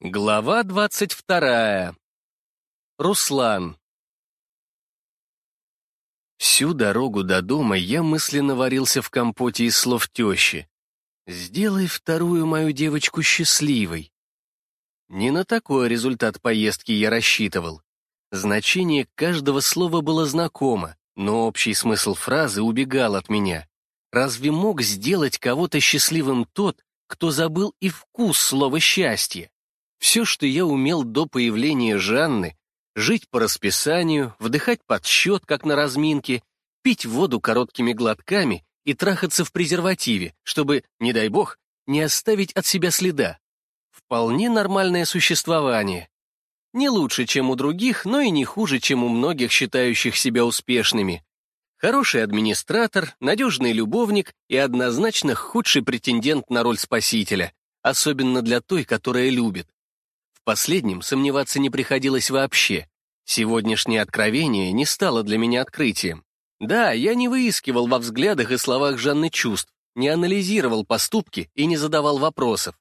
Глава двадцать вторая. Руслан. Всю дорогу до дома я мысленно варился в компоте из слов тещи. «Сделай вторую мою девочку счастливой». Не на такой результат поездки я рассчитывал. Значение каждого слова было знакомо, но общий смысл фразы убегал от меня. Разве мог сделать кого-то счастливым тот, кто забыл и вкус слова «счастье»? Все, что я умел до появления Жанны, жить по расписанию, вдыхать под счет, как на разминке, пить воду короткими глотками и трахаться в презервативе, чтобы, не дай бог, не оставить от себя следа. Вполне нормальное существование. Не лучше, чем у других, но и не хуже, чем у многих, считающих себя успешными. Хороший администратор, надежный любовник и однозначно худший претендент на роль спасителя, особенно для той, которая любит последнем сомневаться не приходилось вообще. Сегодняшнее откровение не стало для меня открытием. Да, я не выискивал во взглядах и словах Жанны чувств, не анализировал поступки и не задавал вопросов.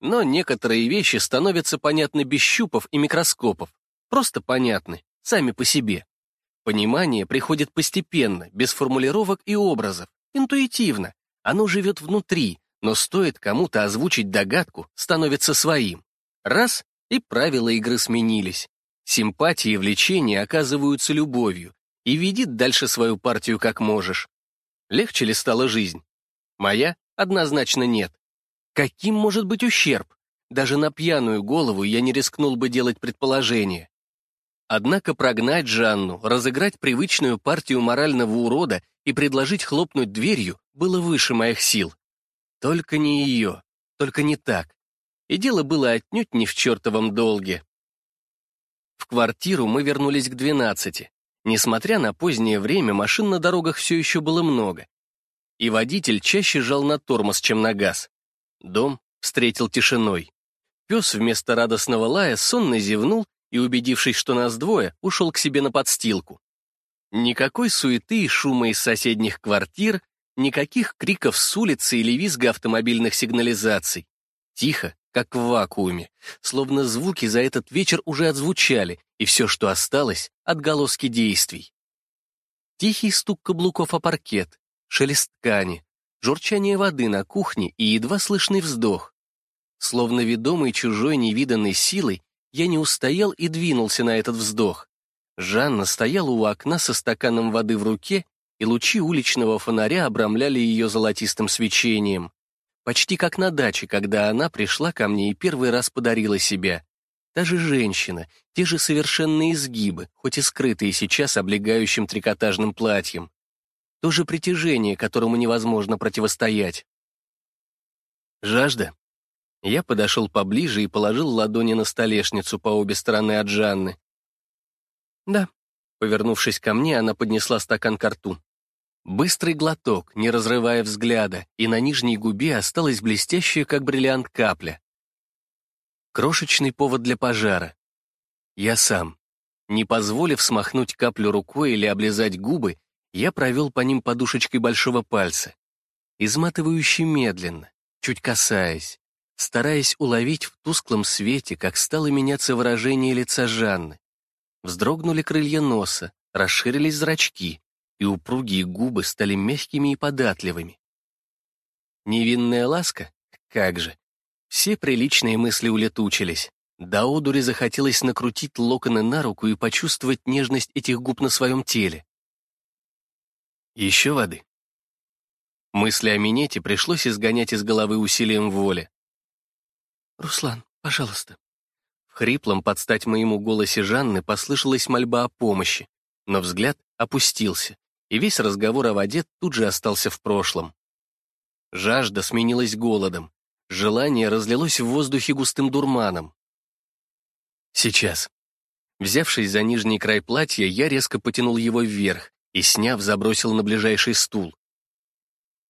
Но некоторые вещи становятся понятны без щупов и микроскопов. Просто понятны, сами по себе. Понимание приходит постепенно, без формулировок и образов, интуитивно. Оно живет внутри, но стоит кому-то озвучить догадку, становится своим. Раз и правила игры сменились. Симпатии и влечения оказываются любовью, и веди дальше свою партию как можешь. Легче ли стала жизнь? Моя однозначно нет. Каким может быть ущерб? Даже на пьяную голову я не рискнул бы делать предположение. Однако прогнать Жанну, разыграть привычную партию морального урода и предложить хлопнуть дверью было выше моих сил. Только не ее, только не так и дело было отнюдь не в чертовом долге. В квартиру мы вернулись к 12. Несмотря на позднее время, машин на дорогах все еще было много. И водитель чаще жал на тормоз, чем на газ. Дом встретил тишиной. Пес вместо радостного лая сонно зевнул и, убедившись, что нас двое, ушел к себе на подстилку. Никакой суеты и шума из соседних квартир, никаких криков с улицы или визга автомобильных сигнализаций. Тихо, как в вакууме, словно звуки за этот вечер уже отзвучали, и все, что осталось — отголоски действий. Тихий стук каблуков о паркет, шелест ткани, журчание воды на кухне и едва слышный вздох. Словно ведомый чужой невиданной силой, я не устоял и двинулся на этот вздох. Жанна стояла у окна со стаканом воды в руке, и лучи уличного фонаря обрамляли ее золотистым свечением. Почти как на даче, когда она пришла ко мне и первый раз подарила себя. Та же женщина, те же совершенные изгибы, хоть и скрытые сейчас облегающим трикотажным платьем. То же притяжение, которому невозможно противостоять. Жажда. Я подошел поближе и положил ладони на столешницу по обе стороны от Жанны. «Да». Повернувшись ко мне, она поднесла стакан к рту. Быстрый глоток, не разрывая взгляда, и на нижней губе осталась блестящая, как бриллиант, капля. Крошечный повод для пожара. Я сам. Не позволив смахнуть каплю рукой или облизать губы, я провел по ним подушечкой большого пальца. Изматывающе медленно, чуть касаясь, стараясь уловить в тусклом свете, как стало меняться выражение лица Жанны. Вздрогнули крылья носа, расширились зрачки, и упругие губы стали мягкими и податливыми. Невинная ласка? Как же. Все приличные мысли улетучились. До одури захотелось накрутить локоны на руку и почувствовать нежность этих губ на своем теле. Еще воды. Мысли о минете пришлось изгонять из головы усилием воли. «Руслан, пожалуйста». В хриплом под стать моему голосе Жанны послышалась мольба о помощи, но взгляд опустился, и весь разговор о воде тут же остался в прошлом. Жажда сменилась голодом, желание разлилось в воздухе густым дурманом. Сейчас. Взявшись за нижний край платья, я резко потянул его вверх и, сняв, забросил на ближайший стул.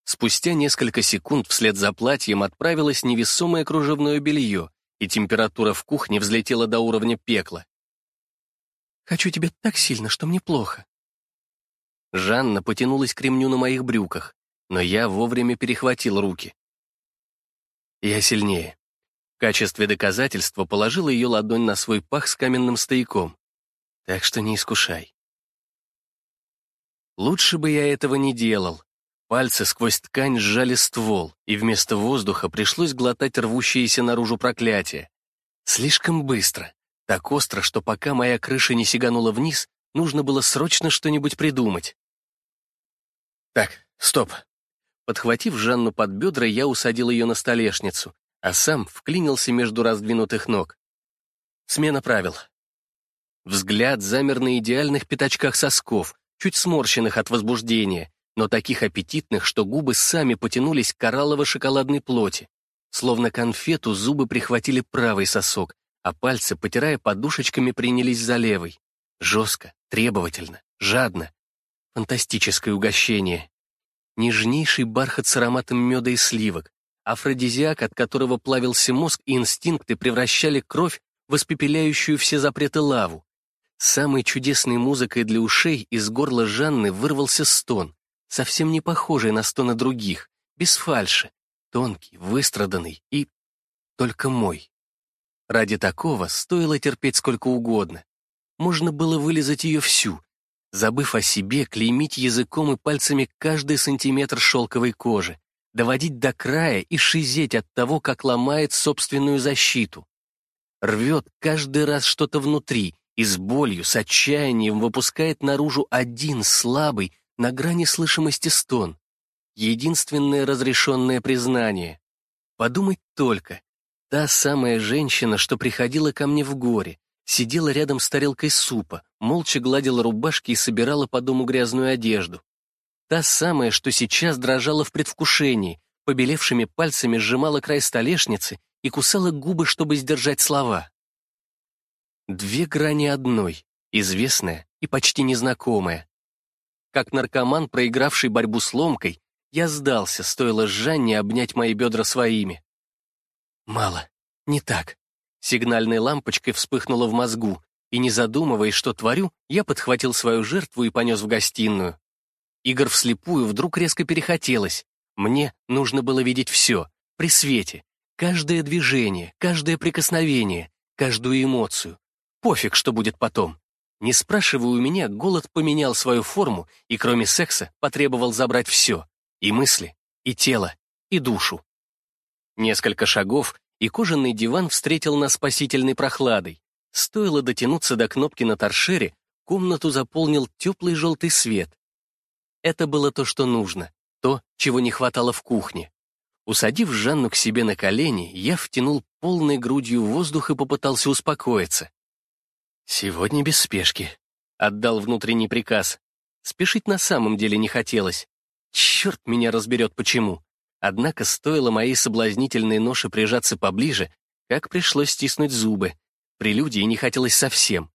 Спустя несколько секунд вслед за платьем отправилось невесомое кружевное белье, и температура в кухне взлетела до уровня пекла. «Хочу тебя так сильно, что мне плохо», Жанна потянулась к ремню на моих брюках, но я вовремя перехватил руки. Я сильнее. качестве доказательства положила ее ладонь на свой пах с каменным стояком. Так что не искушай. Лучше бы я этого не делал. Пальцы сквозь ткань сжали ствол, и вместо воздуха пришлось глотать рвущиеся наружу проклятие. Слишком быстро, так остро, что пока моя крыша не сиганула вниз, нужно было срочно что-нибудь придумать. Так, стоп. Подхватив Жанну под бедра, я усадил ее на столешницу, а сам вклинился между раздвинутых ног. Смена правил. Взгляд замер на идеальных пятачках сосков, чуть сморщенных от возбуждения, но таких аппетитных, что губы сами потянулись к кораллово-шоколадной плоти. Словно конфету зубы прихватили правый сосок, а пальцы, потирая подушечками, принялись за левый. Жестко, требовательно, жадно. Фантастическое угощение. Нежнейший бархат с ароматом меда и сливок, афродизиак, от которого плавился мозг и инстинкты превращали кровь в испепеляющую все запреты лаву. Самой чудесной музыкой для ушей из горла Жанны вырвался стон, совсем не похожий на стоны других, без фальши, тонкий, выстраданный и только мой. Ради такого стоило терпеть сколько угодно. Можно было вылезать ее всю, забыв о себе, клеймить языком и пальцами каждый сантиметр шелковой кожи, доводить до края и шизеть от того, как ломает собственную защиту. Рвет каждый раз что-то внутри, и с болью, с отчаянием выпускает наружу один слабый, на грани слышимости стон. Единственное разрешенное признание. Подумать только. Та самая женщина, что приходила ко мне в горе, сидела рядом с тарелкой супа, молча гладила рубашки и собирала по дому грязную одежду. Та самая, что сейчас дрожала в предвкушении, побелевшими пальцами сжимала край столешницы и кусала губы, чтобы сдержать слова. Две грани одной, известная и почти незнакомая. Как наркоман, проигравший борьбу с ломкой, я сдался, стоило Жанне обнять мои бедра своими. Мало, не так. Сигнальной лампочкой вспыхнула в мозгу, и, не задумываясь, что творю, я подхватил свою жертву и понес в гостиную. Игорь вслепую вдруг резко перехотелось. Мне нужно было видеть все, при свете, каждое движение, каждое прикосновение, каждую эмоцию, Пофиг, что будет потом. Не спрашивая у меня, голод поменял свою форму и, кроме секса, потребовал забрать все. И мысли, и тело, и душу. Несколько шагов, и кожаный диван встретил нас спасительной прохладой. Стоило дотянуться до кнопки на торшере, комнату заполнил теплый желтый свет. Это было то, что нужно, то, чего не хватало в кухне. Усадив Жанну к себе на колени, я втянул полной грудью воздух и попытался успокоиться. «Сегодня без спешки», — отдал внутренний приказ. Спешить на самом деле не хотелось. Черт меня разберет почему. Однако стоило моей соблазнительной ноше прижаться поближе, как пришлось стиснуть зубы. Прелюдии не хотелось совсем.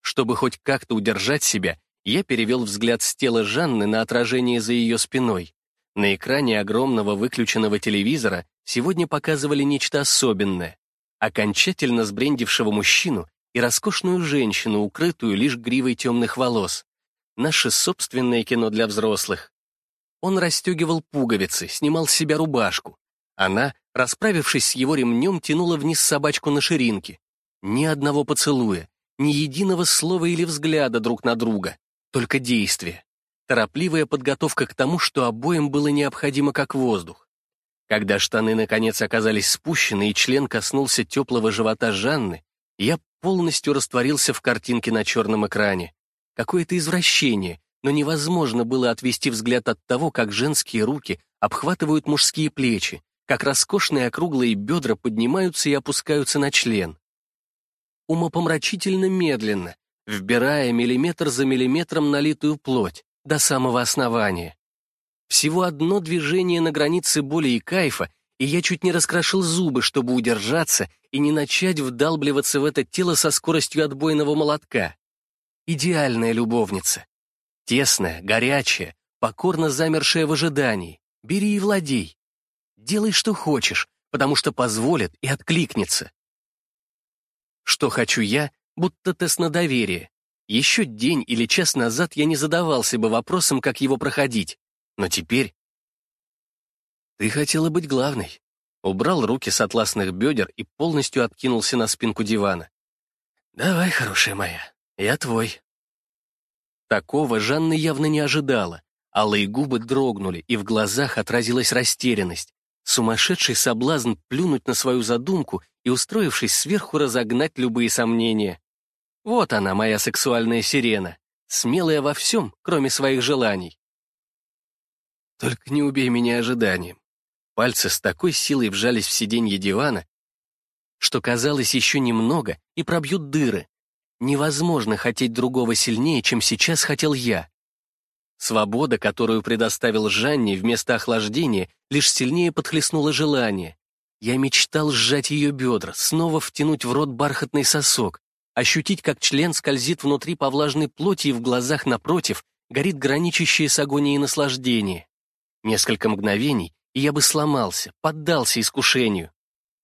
Чтобы хоть как-то удержать себя, я перевел взгляд с тела Жанны на отражение за ее спиной. На экране огромного выключенного телевизора сегодня показывали нечто особенное. Окончательно сбрендившего мужчину и роскошную женщину, укрытую лишь гривой темных волос. Наше собственное кино для взрослых. Он расстегивал пуговицы, снимал с себя рубашку. Она, расправившись с его ремнем, тянула вниз собачку на ширинке. Ни одного поцелуя, ни единого слова или взгляда друг на друга, только действие. Торопливая подготовка к тому, что обоим было необходимо как воздух. Когда штаны наконец оказались спущены и член коснулся теплого живота Жанны, я полностью растворился в картинке на черном экране. Какое-то извращение, но невозможно было отвести взгляд от того, как женские руки обхватывают мужские плечи, как роскошные округлые бедра поднимаются и опускаются на член. Умопомрачительно медленно, вбирая миллиметр за миллиметром налитую плоть до самого основания. Всего одно движение на границе боли и кайфа, и я чуть не раскрошил зубы, чтобы удержаться и не начать вдалбливаться в это тело со скоростью отбойного молотка. Идеальная любовница. Тесная, горячая, покорно замершая в ожидании. Бери и владей. Делай, что хочешь, потому что позволит и откликнется. Что хочу я, будто тест на доверие. Еще день или час назад я не задавался бы вопросом, как его проходить. Но теперь ты хотела быть главной. Убрал руки с атласных бедер и полностью откинулся на спинку дивана. «Давай, хорошая моя, я твой». Такого Жанна явно не ожидала. Алые губы дрогнули, и в глазах отразилась растерянность. Сумасшедший соблазн плюнуть на свою задумку и, устроившись сверху, разогнать любые сомнения. Вот она, моя сексуальная сирена, смелая во всем, кроме своих желаний. Только не убей меня ожиданием. Пальцы с такой силой вжались в сиденье дивана, что казалось еще немного и пробьют дыры. Невозможно хотеть другого сильнее, чем сейчас хотел я. Свобода, которую предоставил Жанне вместо охлаждения, лишь сильнее подхлестнула желание. Я мечтал сжать ее бедра, снова втянуть в рот бархатный сосок, ощутить, как член скользит внутри по влажной плоти и в глазах напротив горит граничащее с агонией наслаждение. Несколько мгновений, и я бы сломался, поддался искушению.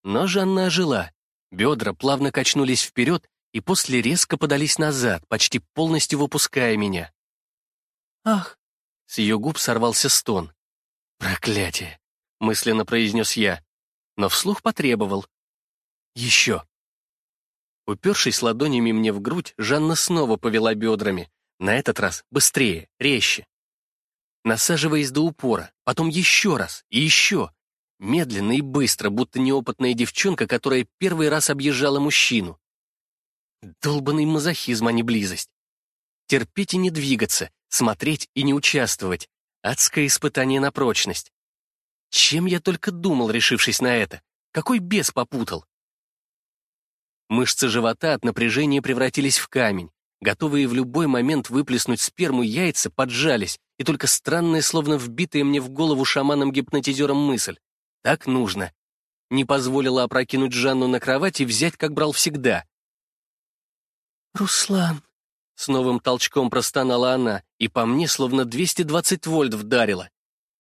Но Жанна ожила. Бедра плавно качнулись вперед и после резко подались назад, почти полностью выпуская меня. «Ах!» — с ее губ сорвался стон. «Проклятие!» — мысленно произнес я, но вслух потребовал. «Еще!» Упершись ладонями мне в грудь, Жанна снова повела бедрами, на этот раз быстрее, резче. Насаживаясь до упора, потом еще раз и еще. Медленно и быстро, будто неопытная девчонка, которая первый раз объезжала мужчину. Долбанный мазохизм, а не близость. Терпеть и не двигаться, смотреть и не участвовать. Адское испытание на прочность. Чем я только думал, решившись на это? Какой бес попутал? Мышцы живота от напряжения превратились в камень. Готовые в любой момент выплеснуть сперму яйца поджались, и только странная, словно вбитая мне в голову шаманом-гипнотизером мысль. Так нужно. Не позволила опрокинуть Жанну на кровать и взять, как брал всегда. «Руслан», с новым толчком простонала она, и по мне словно 220 вольт вдарила.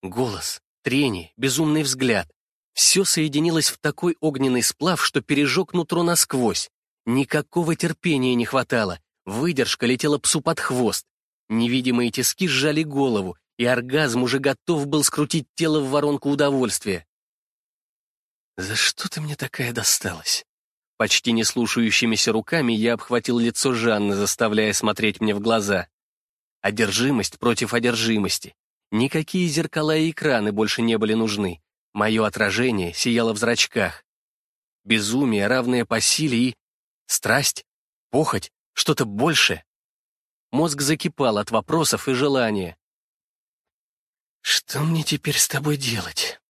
Голос, трение, безумный взгляд. Все соединилось в такой огненный сплав, что пережег нутро насквозь. Никакого терпения не хватало. Выдержка летела псу под хвост. Невидимые тиски сжали голову, и оргазм уже готов был скрутить тело в воронку удовольствия. «За что ты мне такая досталась?» Почти не слушающимися руками я обхватил лицо Жанны, заставляя смотреть мне в глаза. Одержимость против одержимости. Никакие зеркала и экраны больше не были нужны. Мое отражение сияло в зрачках. Безумие, равное по силе и... Страсть? Похоть? Что-то большее? Мозг закипал от вопросов и желания. «Что мне теперь с тобой делать?»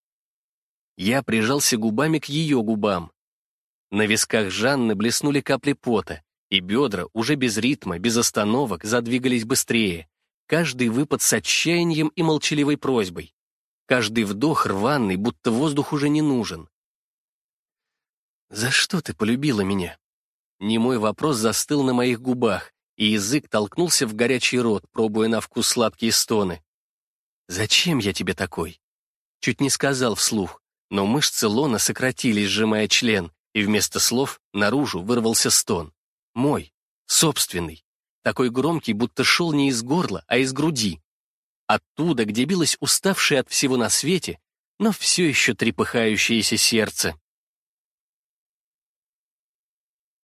Я прижался губами к ее губам. На висках Жанны блеснули капли пота, и бедра, уже без ритма, без остановок, задвигались быстрее. Каждый выпад с отчаянием и молчаливой просьбой. Каждый вдох рваный, будто воздух уже не нужен. «За что ты полюбила меня?» Немой вопрос застыл на моих губах, и язык толкнулся в горячий рот, пробуя на вкус сладкие стоны. «Зачем я тебе такой?» Чуть не сказал вслух, но мышцы лона сократились, сжимая член, и вместо слов наружу вырвался стон. Мой, собственный, такой громкий, будто шел не из горла, а из груди. Оттуда, где билось уставшее от всего на свете, но все еще трепыхающееся сердце.